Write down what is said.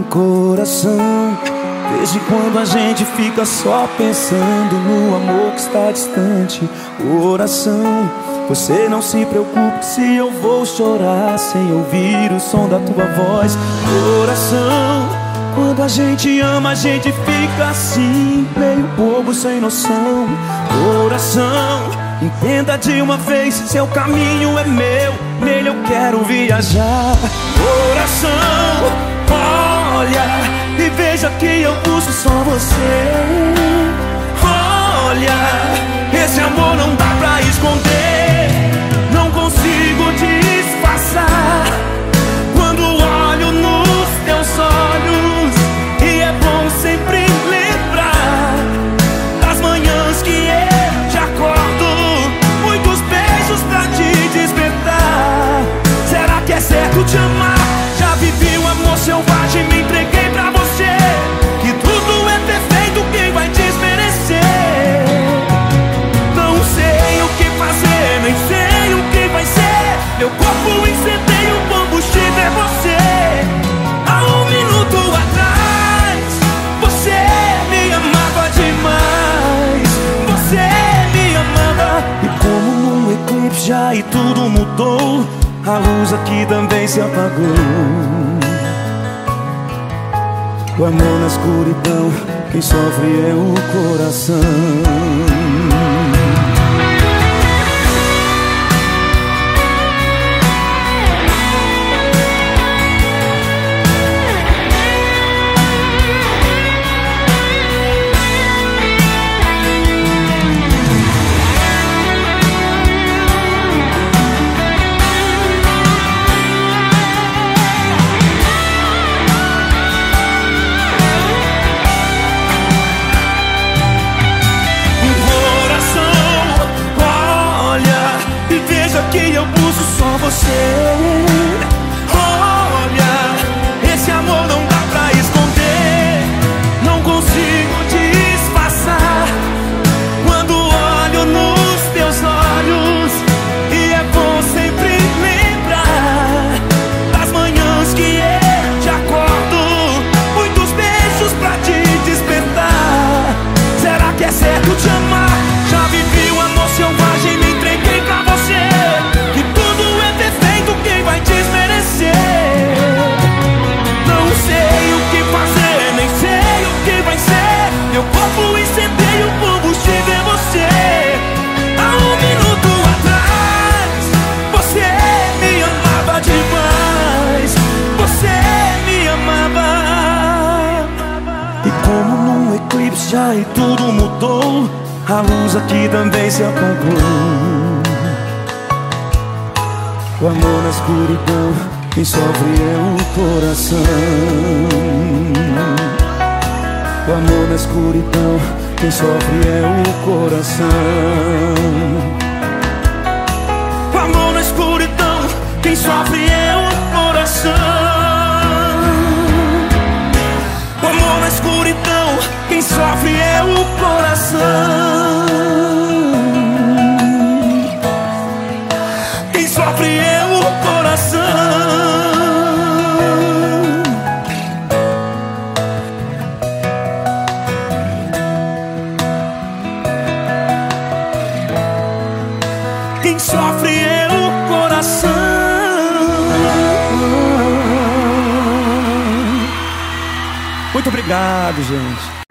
coração. Desde quando a gente fica só pensando no amor que está distante. Coração, você não se preocupe se eu vou chorar sem ouvir o som da tua voz. Coração, quando a gente ama, a gente fica assim, meio bobo, sem noção. Coração, entenda de uma vez: seu caminho é meu, nele eu quero viajar. Coração, olha e veja que eu busco só você. Olha, esse amor não dá pra esconder. Não consigo disfarçar. Quando olho nos teus olhos E é bom sempre lembrar Das manhãs que eu te acordo. Muitos beijos pra te despertar. Será que é certo te amar? Já vivi o amor selvagem, já e tudo mudou. A luz aqui também se apagou. O amor na escuridão, quem sofre é o coração. Eu busco só você já e tudo mudou. A luz aqui também se apagou. O amor na escuridão, quem sofre é o coração. O amor na escuridão, quem sofre é o coração. Sofre é o coração. Quem sofre é o coração. Quem sofre obrigado, gente.